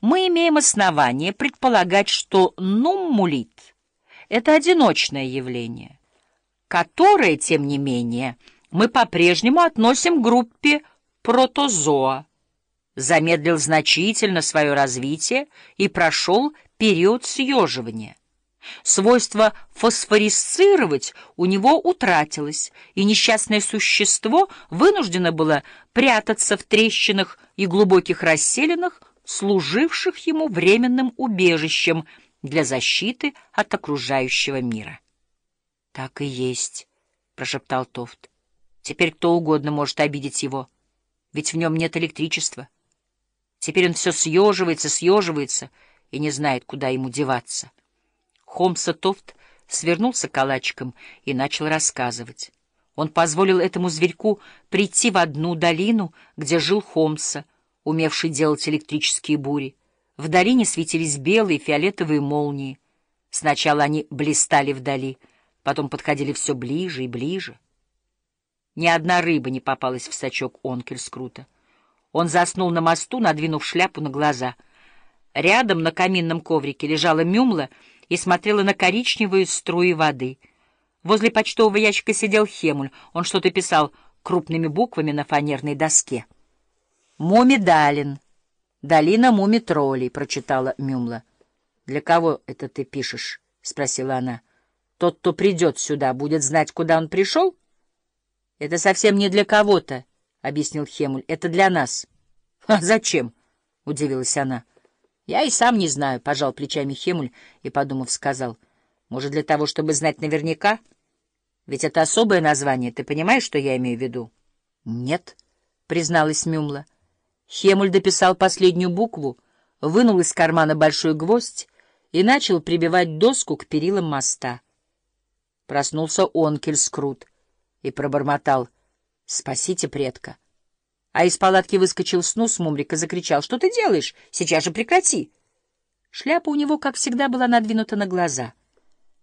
мы имеем основание предполагать, что нуммулит — это одиночное явление, которое, тем не менее, мы по-прежнему относим к группе протозоа, замедлил значительно свое развитие и прошел период съеживания. Свойство фосфорисцировать у него утратилось, и несчастное существо вынуждено было прятаться в трещинах и глубоких расселинах, служивших ему временным убежищем для защиты от окружающего мира. — Так и есть, — прошептал Тофт. — Теперь кто угодно может обидеть его, ведь в нем нет электричества. Теперь он все съеживается, съеживается и не знает, куда ему деваться. Холмса Тофт свернулся калачиком и начал рассказывать. Он позволил этому зверьку прийти в одну долину, где жил Холмса, умевший делать электрические бури. В долине светились белые фиолетовые молнии. Сначала они блистали вдали, потом подходили все ближе и ближе. Ни одна рыба не попалась в сачок Онкельскрута. Он заснул на мосту, надвинув шляпу на глаза. Рядом на каминном коврике лежала мюмла и смотрела на коричневые струи воды. Возле почтового ящика сидел Хемуль. Он что-то писал крупными буквами на фанерной доске. «Муми-Далин. Долина муми-троллей», — прочитала Мюмла. «Для кого это ты пишешь?» — спросила она. «Тот, кто придет сюда, будет знать, куда он пришел?» «Это совсем не для кого-то», — объяснил Хемуль. «Это для нас». «А зачем?» — удивилась она. «Я и сам не знаю», — пожал плечами Хемуль и, подумав, сказал. «Может, для того, чтобы знать наверняка? Ведь это особое название, ты понимаешь, что я имею в виду?» «Нет», — призналась Мюмла. Хемуль дописал последнюю букву, вынул из кармана большой гвоздь и начал прибивать доску к перилам моста. Проснулся Онкель Скрут и пробормотал «Спасите предка». А из палатки выскочил снус Мумрик и закричал «Что ты делаешь? Сейчас же прекрати!» Шляпа у него, как всегда, была надвинута на глаза.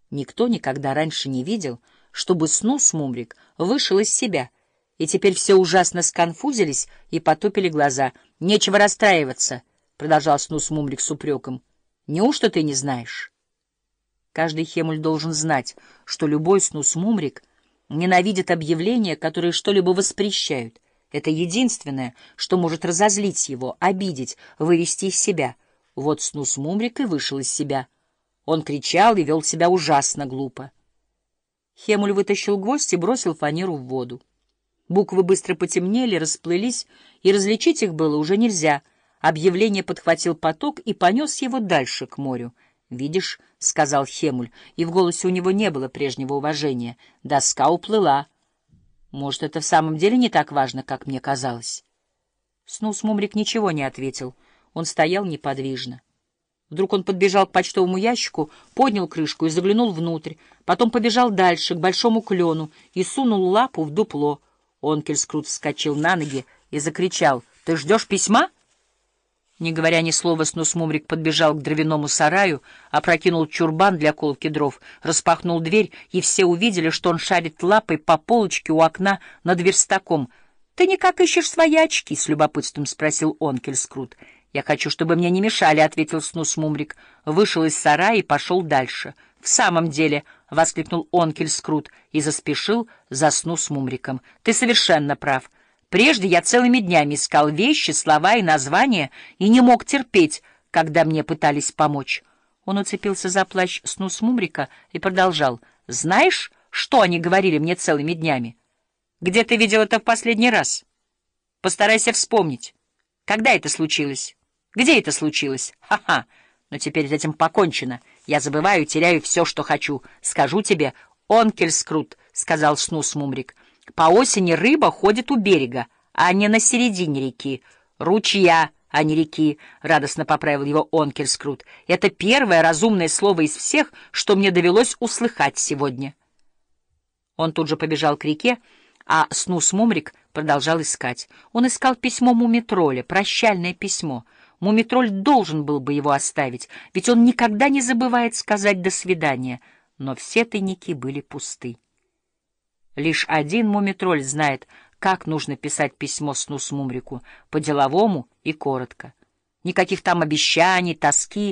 Никто никогда раньше не видел, чтобы снус Мумрик вышел из себя — и теперь все ужасно сконфузились и потупили глаза. — Нечего расстраиваться, — продолжал Снус Мумрик с упреком. — Неужто ты не знаешь? Каждый Хемуль должен знать, что любой Снус Мумрик ненавидит объявления, которые что-либо воспрещают. Это единственное, что может разозлить его, обидеть, вывести из себя. Вот Снус Мумрик и вышел из себя. Он кричал и вел себя ужасно глупо. Хемуль вытащил гвоздь и бросил фанеру в воду. Буквы быстро потемнели, расплылись, и различить их было уже нельзя. Объявление подхватил поток и понес его дальше, к морю. «Видишь», — сказал Хемуль, и в голосе у него не было прежнего уважения. Доска уплыла. «Может, это в самом деле не так важно, как мне казалось?» Снус Мумрик ничего не ответил. Он стоял неподвижно. Вдруг он подбежал к почтовому ящику, поднял крышку и заглянул внутрь, потом побежал дальше, к большому клену, и сунул лапу в дупло — Онкельскрут вскочил на ноги и закричал. — Ты ждешь письма? Не говоря ни слова, Снусмумрик подбежал к дровяному сараю, опрокинул чурбан для колки дров, распахнул дверь, и все увидели, что он шарит лапой по полочке у окна над верстаком. — Ты никак ищешь свои очки? — с любопытством спросил Онкельскрут. — Я хочу, чтобы мне не мешали, — ответил Снусмумрик. Вышел из сарая и пошел дальше. — В самом деле... — воскликнул Онкель Скрут и заспешил, засну с Мумриком. — Ты совершенно прав. Прежде я целыми днями искал вещи, слова и названия и не мог терпеть, когда мне пытались помочь. Он уцепился за плащ снус Мумрика и продолжал. — Знаешь, что они говорили мне целыми днями? Где ты видел это в последний раз? Постарайся вспомнить. Когда это случилось? Где это случилось? Ха-ха! Но теперь с этим покончено. Я забываю, теряю все, что хочу. Скажу тебе, Онкельскрут, — сказал Снус Мумрик, — по осени рыба ходит у берега, а не на середине реки. Ручья, а не реки, — радостно поправил его Онкельскрут. Это первое разумное слово из всех, что мне довелось услыхать сегодня. Он тут же побежал к реке, а Снус Мумрик продолжал искать. Он искал письмо Мумитроля, прощальное письмо — Мумитроль должен был бы его оставить, ведь он никогда не забывает сказать «до свидания», но все тайники были пусты. Лишь один Мумитроль знает, как нужно писать письмо Снус Мумрику, по-деловому и коротко. Никаких там обещаний, тоски,